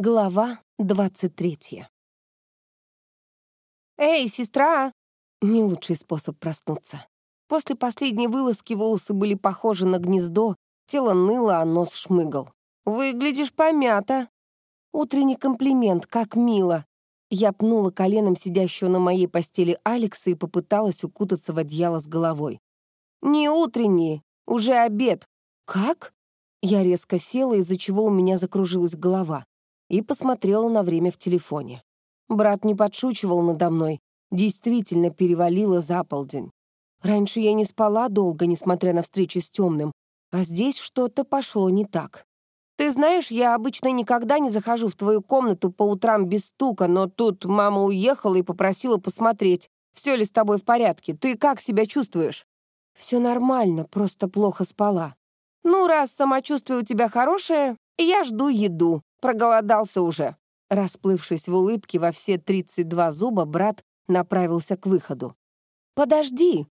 Глава двадцать третья. «Эй, сестра!» Не лучший способ проснуться. После последней вылазки волосы были похожи на гнездо, тело ныло, а нос шмыгал. «Выглядишь помято!» Утренний комплимент, как мило. Я пнула коленом сидящего на моей постели Алекса и попыталась укутаться в одеяло с головой. «Не утренний, уже обед». «Как?» Я резко села, из-за чего у меня закружилась голова и посмотрела на время в телефоне. Брат не подшучивал надо мной, действительно перевалило за полдень. Раньше я не спала долго, несмотря на встречи с темным, а здесь что-то пошло не так. Ты знаешь, я обычно никогда не захожу в твою комнату по утрам без стука, но тут мама уехала и попросила посмотреть, все ли с тобой в порядке. Ты как себя чувствуешь? Все нормально, просто плохо спала. Ну, раз самочувствие у тебя хорошее, я жду еду. Проголодался уже. Расплывшись в улыбке во все 32 зуба, брат направился к выходу. «Подожди!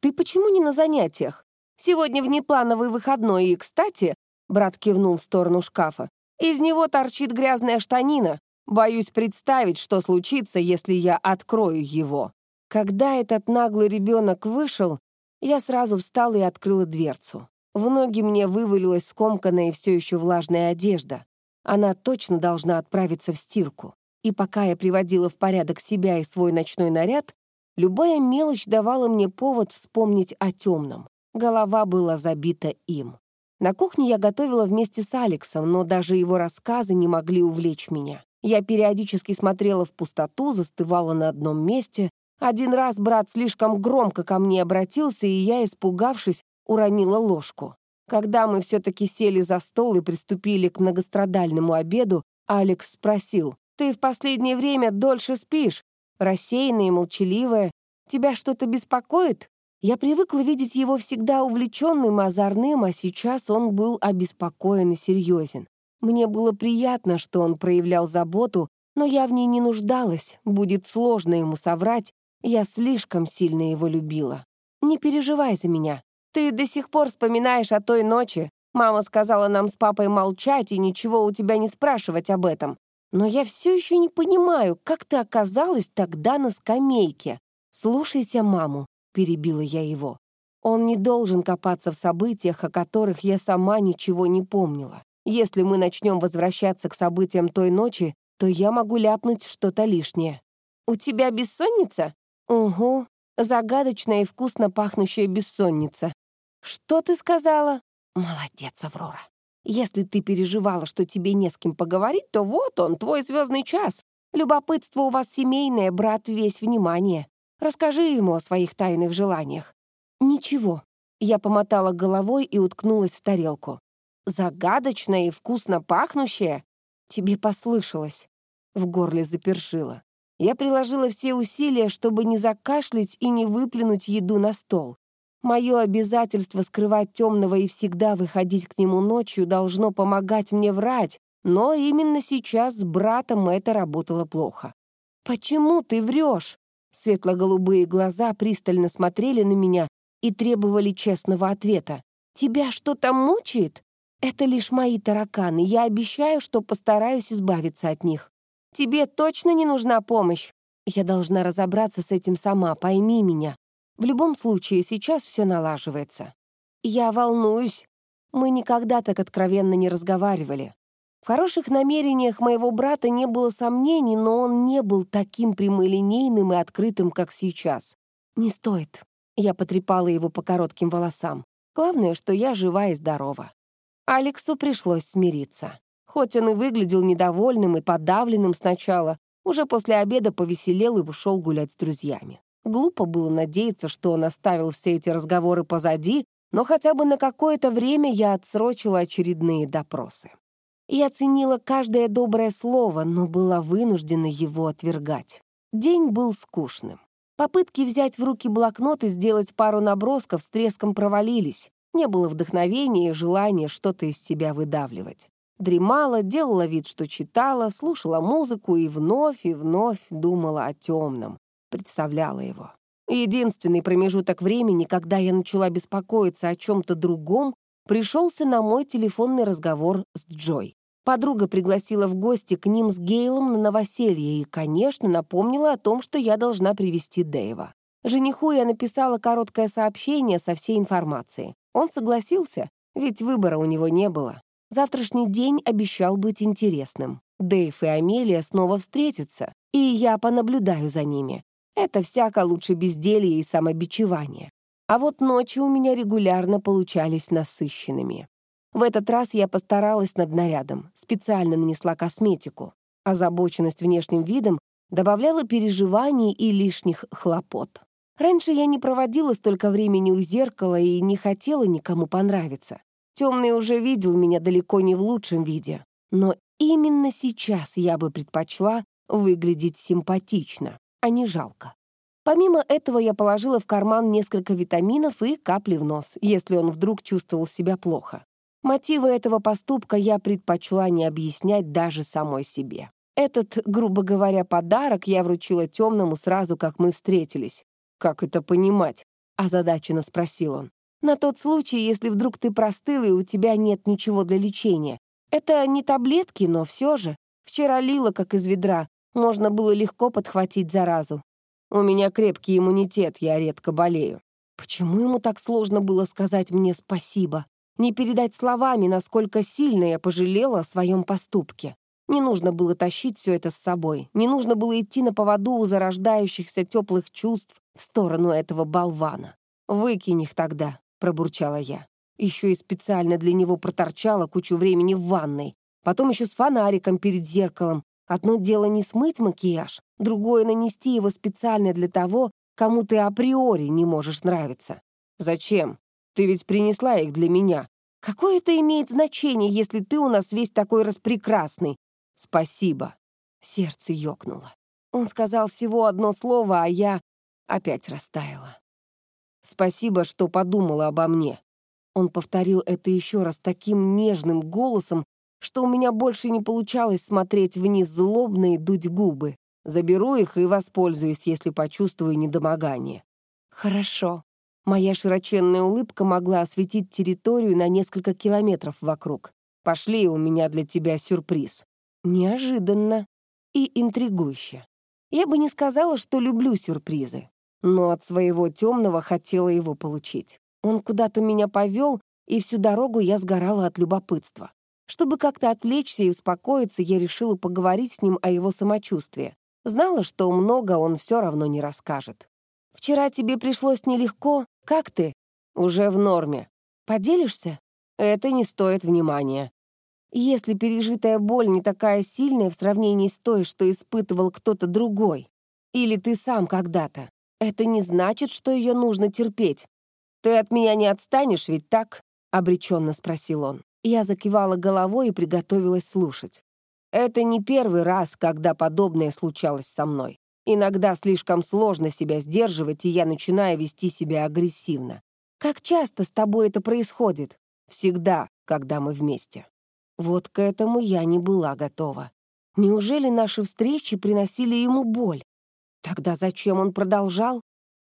Ты почему не на занятиях? Сегодня внеплановый выходной, и, кстати...» Брат кивнул в сторону шкафа. «Из него торчит грязная штанина. Боюсь представить, что случится, если я открою его». Когда этот наглый ребенок вышел, я сразу встала и открыла дверцу. В ноги мне вывалилась скомканная и все еще влажная одежда. Она точно должна отправиться в стирку. И пока я приводила в порядок себя и свой ночной наряд, любая мелочь давала мне повод вспомнить о темном. Голова была забита им. На кухне я готовила вместе с Алексом, но даже его рассказы не могли увлечь меня. Я периодически смотрела в пустоту, застывала на одном месте. Один раз брат слишком громко ко мне обратился, и я, испугавшись, уронила ложку. Когда мы все-таки сели за стол и приступили к многострадальному обеду, Алекс спросил, «Ты в последнее время дольше спишь? Рассеянная и молчаливая. Тебя что-то беспокоит?» Я привыкла видеть его всегда увлеченным и озорным, а сейчас он был обеспокоен и серьезен. Мне было приятно, что он проявлял заботу, но я в ней не нуждалась, будет сложно ему соврать, я слишком сильно его любила. Не переживай за меня. Ты до сих пор вспоминаешь о той ночи. Мама сказала нам с папой молчать и ничего у тебя не спрашивать об этом. Но я все еще не понимаю, как ты оказалась тогда на скамейке. Слушайся маму, перебила я его. Он не должен копаться в событиях, о которых я сама ничего не помнила. Если мы начнем возвращаться к событиям той ночи, то я могу ляпнуть что-то лишнее. «У тебя бессонница?» «Угу. Загадочная и вкусно пахнущая бессонница. «Что ты сказала?» «Молодец, Аврора. Если ты переживала, что тебе не с кем поговорить, то вот он, твой звездный час. Любопытство у вас семейное, брат весь внимание. Расскажи ему о своих тайных желаниях». «Ничего». Я помотала головой и уткнулась в тарелку. «Загадочное и вкусно пахнущее?» «Тебе послышалось». В горле запершило. Я приложила все усилия, чтобы не закашлять и не выплюнуть еду на стол. Мое обязательство скрывать темного и всегда выходить к нему ночью должно помогать мне врать, но именно сейчас с братом это работало плохо. «Почему ты врешь?» Светло-голубые глаза пристально смотрели на меня и требовали честного ответа. «Тебя что-то мучает?» «Это лишь мои тараканы. Я обещаю, что постараюсь избавиться от них. Тебе точно не нужна помощь?» «Я должна разобраться с этим сама, пойми меня. В любом случае, сейчас все налаживается. Я волнуюсь. Мы никогда так откровенно не разговаривали. В хороших намерениях моего брата не было сомнений, но он не был таким прямолинейным и открытым, как сейчас. «Не стоит». Я потрепала его по коротким волосам. Главное, что я жива и здорова. Алексу пришлось смириться. Хоть он и выглядел недовольным и подавленным сначала, уже после обеда повеселел и ушел гулять с друзьями. Глупо было надеяться, что он оставил все эти разговоры позади, но хотя бы на какое-то время я отсрочила очередные допросы. Я ценила каждое доброе слово, но была вынуждена его отвергать. День был скучным. Попытки взять в руки блокнот и сделать пару набросков с треском провалились. Не было вдохновения и желания что-то из себя выдавливать. Дремала, делала вид, что читала, слушала музыку и вновь и вновь думала о темном представляла его. Единственный промежуток времени, когда я начала беспокоиться о чем-то другом, пришелся на мой телефонный разговор с Джой. Подруга пригласила в гости к ним с Гейлом на новоселье и, конечно, напомнила о том, что я должна привести Дэйва. Жениху я написала короткое сообщение со всей информацией. Он согласился, ведь выбора у него не было. Завтрашний день обещал быть интересным. Дэйв и Амелия снова встретятся, и я понаблюдаю за ними. Это всяко лучше безделья и самобичевания. А вот ночи у меня регулярно получались насыщенными. В этот раз я постаралась над нарядом, специально нанесла косметику. Озабоченность внешним видом добавляла переживаний и лишних хлопот. Раньше я не проводила столько времени у зеркала и не хотела никому понравиться. Темный уже видел меня далеко не в лучшем виде. Но именно сейчас я бы предпочла выглядеть симпатично, а не жалко. Помимо этого я положила в карман несколько витаминов и капли в нос, если он вдруг чувствовал себя плохо. Мотивы этого поступка я предпочла не объяснять даже самой себе. Этот, грубо говоря, подарок я вручила темному сразу, как мы встретились. «Как это понимать?» — озадаченно спросил он. «На тот случай, если вдруг ты простыл и у тебя нет ничего для лечения. Это не таблетки, но все же. Вчера лила, как из ведра. Можно было легко подхватить заразу. У меня крепкий иммунитет, я редко болею. Почему ему так сложно было сказать мне спасибо? Не передать словами, насколько сильно я пожалела о своем поступке. Не нужно было тащить все это с собой. Не нужно было идти на поводу у зарождающихся теплых чувств в сторону этого болвана. «Выкинь их тогда», — пробурчала я. Еще и специально для него проторчала кучу времени в ванной. Потом еще с фонариком перед зеркалом. Одно дело не смыть макияж, другое — нанести его специально для того, кому ты априори не можешь нравиться. Зачем? Ты ведь принесла их для меня. Какое это имеет значение, если ты у нас весь такой распрекрасный? Спасибо. Сердце ёкнуло. Он сказал всего одно слово, а я опять растаяла. Спасибо, что подумала обо мне. Он повторил это еще раз таким нежным голосом, что у меня больше не получалось смотреть вниз злобно дуть губы. Заберу их и воспользуюсь, если почувствую недомогание. Хорошо. Моя широченная улыбка могла осветить территорию на несколько километров вокруг. «Пошли, у меня для тебя сюрприз». Неожиданно и интригующе. Я бы не сказала, что люблю сюрпризы, но от своего темного хотела его получить. Он куда-то меня повел, и всю дорогу я сгорала от любопытства. Чтобы как-то отвлечься и успокоиться, я решила поговорить с ним о его самочувствии. Знала, что много он все равно не расскажет. «Вчера тебе пришлось нелегко. Как ты?» «Уже в норме. Поделишься?» «Это не стоит внимания». Если пережитая боль не такая сильная в сравнении с той, что испытывал кто-то другой, или ты сам когда-то, это не значит, что ее нужно терпеть. «Ты от меня не отстанешь, ведь так?» — обреченно спросил он. Я закивала головой и приготовилась слушать. Это не первый раз, когда подобное случалось со мной. Иногда слишком сложно себя сдерживать, и я начинаю вести себя агрессивно. Как часто с тобой это происходит? Всегда, когда мы вместе. Вот к этому я не была готова. Неужели наши встречи приносили ему боль? Тогда зачем он продолжал?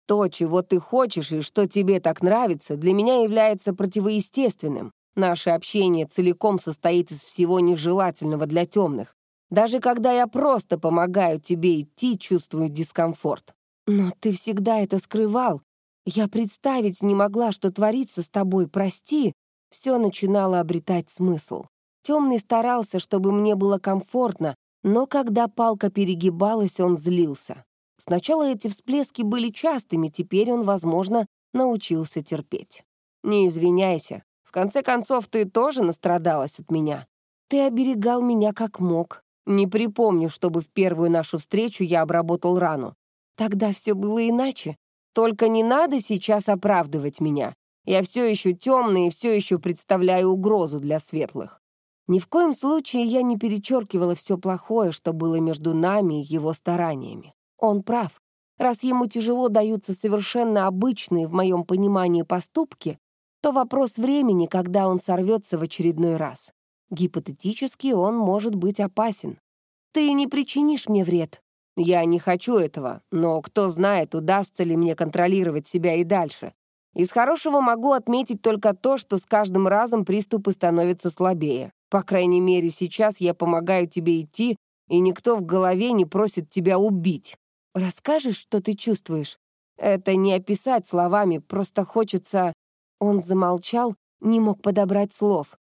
То, чего ты хочешь и что тебе так нравится, для меня является противоестественным. Наше общение целиком состоит из всего нежелательного для темных. Даже когда я просто помогаю тебе идти, чувствую дискомфорт. Но ты всегда это скрывал. Я представить не могла, что творится с тобой, прости. Все начинало обретать смысл. Темный старался, чтобы мне было комфортно, но когда палка перегибалась, он злился. Сначала эти всплески были частыми, теперь он, возможно, научился терпеть. «Не извиняйся. Конце концов, ты тоже настрадалась от меня. Ты оберегал меня как мог. Не припомню, чтобы в первую нашу встречу я обработал рану. Тогда все было иначе. Только не надо сейчас оправдывать меня. Я все еще темный и все еще представляю угрозу для светлых. Ни в коем случае я не перечеркивала все плохое, что было между нами и его стараниями. Он прав. Раз ему тяжело даются совершенно обычные в моем понимании поступки, то вопрос времени, когда он сорвется в очередной раз. Гипотетически он может быть опасен. Ты не причинишь мне вред. Я не хочу этого, но кто знает, удастся ли мне контролировать себя и дальше. Из хорошего могу отметить только то, что с каждым разом приступы становятся слабее. По крайней мере, сейчас я помогаю тебе идти, и никто в голове не просит тебя убить. Расскажешь, что ты чувствуешь? Это не описать словами, просто хочется...» Он замолчал, не мог подобрать слов.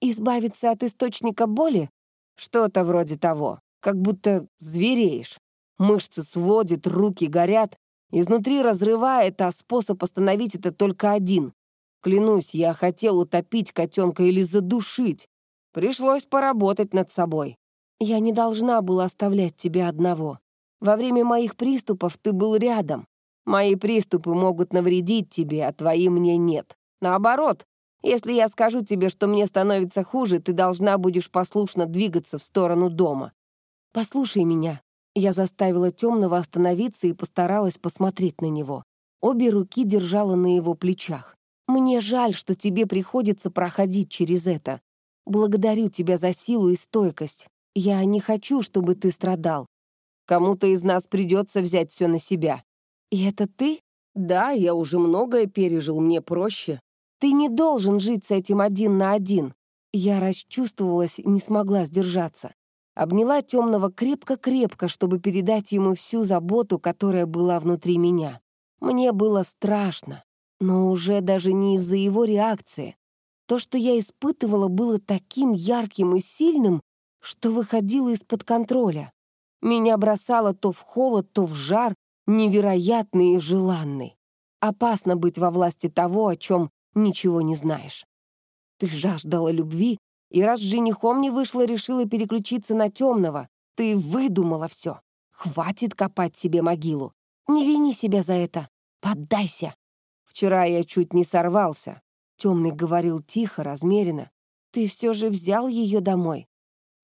«Избавиться от источника боли? Что-то вроде того. Как будто звереешь. Мышцы сводят, руки горят. Изнутри разрывает, а способ остановить это только один. Клянусь, я хотел утопить котенка или задушить. Пришлось поработать над собой. Я не должна была оставлять тебя одного. Во время моих приступов ты был рядом. Мои приступы могут навредить тебе, а твои мне нет. Наоборот, если я скажу тебе, что мне становится хуже, ты должна будешь послушно двигаться в сторону дома. Послушай меня. Я заставила темного остановиться и постаралась посмотреть на него. Обе руки держала на его плечах. Мне жаль, что тебе приходится проходить через это. Благодарю тебя за силу и стойкость. Я не хочу, чтобы ты страдал. Кому-то из нас придется взять все на себя. «И это ты?» «Да, я уже многое пережил, мне проще». «Ты не должен жить с этим один на один». Я расчувствовалась, не смогла сдержаться. Обняла темного крепко-крепко, чтобы передать ему всю заботу, которая была внутри меня. Мне было страшно, но уже даже не из-за его реакции. То, что я испытывала, было таким ярким и сильным, что выходило из-под контроля. Меня бросало то в холод, то в жар, невероятный и желанный. Опасно быть во власти того, о чем ничего не знаешь. Ты жаждала любви, и раз с женихом не вышла, решила переключиться на темного. Ты выдумала все. Хватит копать себе могилу. Не вини себя за это. Поддайся. Вчера я чуть не сорвался. Темный говорил тихо, размеренно. Ты все же взял ее домой.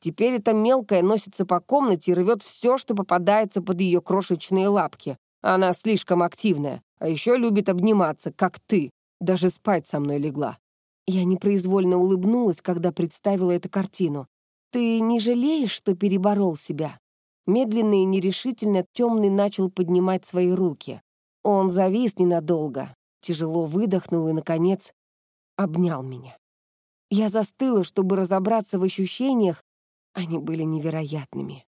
Теперь эта мелкая носится по комнате и рвет все, что попадается под ее крошечные лапки. Она слишком активная, а еще любит обниматься, как ты. Даже спать со мной легла. Я непроизвольно улыбнулась, когда представила эту картину. «Ты не жалеешь, что переборол себя?» Медленно и нерешительно темный начал поднимать свои руки. Он завис ненадолго, тяжело выдохнул и, наконец, обнял меня. Я застыла, чтобы разобраться в ощущениях, они были невероятными.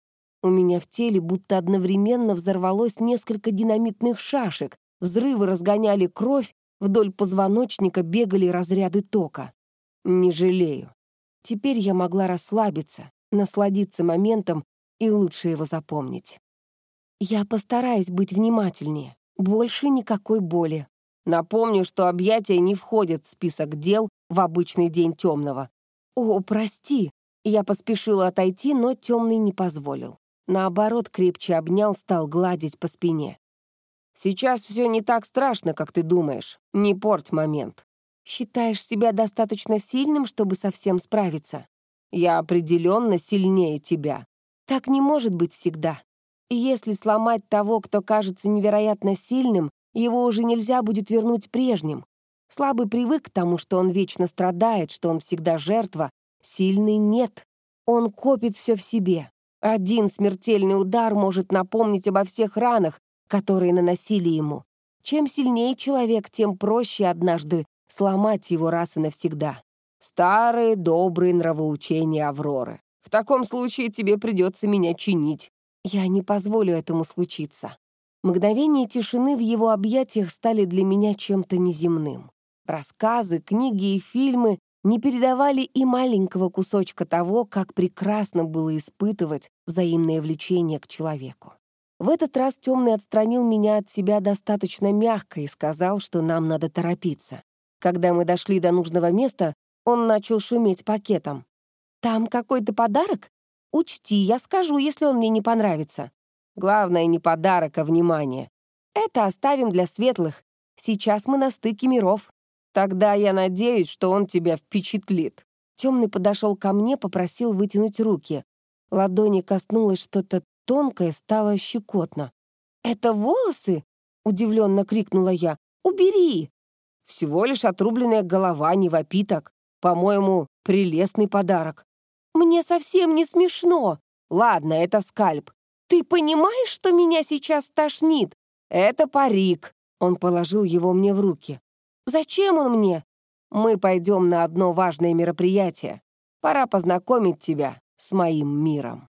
У меня в теле будто одновременно взорвалось несколько динамитных шашек, взрывы разгоняли кровь, вдоль позвоночника бегали разряды тока. Не жалею. Теперь я могла расслабиться, насладиться моментом и лучше его запомнить. Я постараюсь быть внимательнее. Больше никакой боли. Напомню, что объятия не входят в список дел в обычный день темного. О, прости, я поспешила отойти, но темный не позволил. Наоборот, крепче обнял, стал гладить по спине. «Сейчас все не так страшно, как ты думаешь. Не порть момент. Считаешь себя достаточно сильным, чтобы совсем справиться? Я определенно сильнее тебя. Так не может быть всегда. Если сломать того, кто кажется невероятно сильным, его уже нельзя будет вернуть прежним. Слабый привык к тому, что он вечно страдает, что он всегда жертва, Сильный нет. Он копит все в себе. Один смертельный удар может напомнить обо всех ранах, которые наносили ему. Чем сильнее человек, тем проще однажды сломать его раз и навсегда. Старые добрые нравоучения Авроры. В таком случае тебе придется меня чинить. Я не позволю этому случиться. Мгновения тишины в его объятиях стали для меня чем-то неземным. Рассказы, книги и фильмы не передавали и маленького кусочка того, как прекрасно было испытывать взаимное влечение к человеку. В этот раз темный отстранил меня от себя достаточно мягко и сказал, что нам надо торопиться. Когда мы дошли до нужного места, он начал шуметь пакетом. «Там какой-то подарок? Учти, я скажу, если он мне не понравится. Главное, не подарок, а внимание. Это оставим для светлых. Сейчас мы на стыке миров. Тогда я надеюсь, что он тебя впечатлит». Темный подошел ко мне, попросил вытянуть руки. Ладони коснулось что-то тонкое, стало щекотно. «Это волосы?» — удивленно крикнула я. «Убери!» «Всего лишь отрубленная голова, не вопиток. По-моему, прелестный подарок». «Мне совсем не смешно!» «Ладно, это скальп. Ты понимаешь, что меня сейчас тошнит?» «Это парик». Он положил его мне в руки. Зачем он мне? Мы пойдем на одно важное мероприятие. Пора познакомить тебя с моим миром.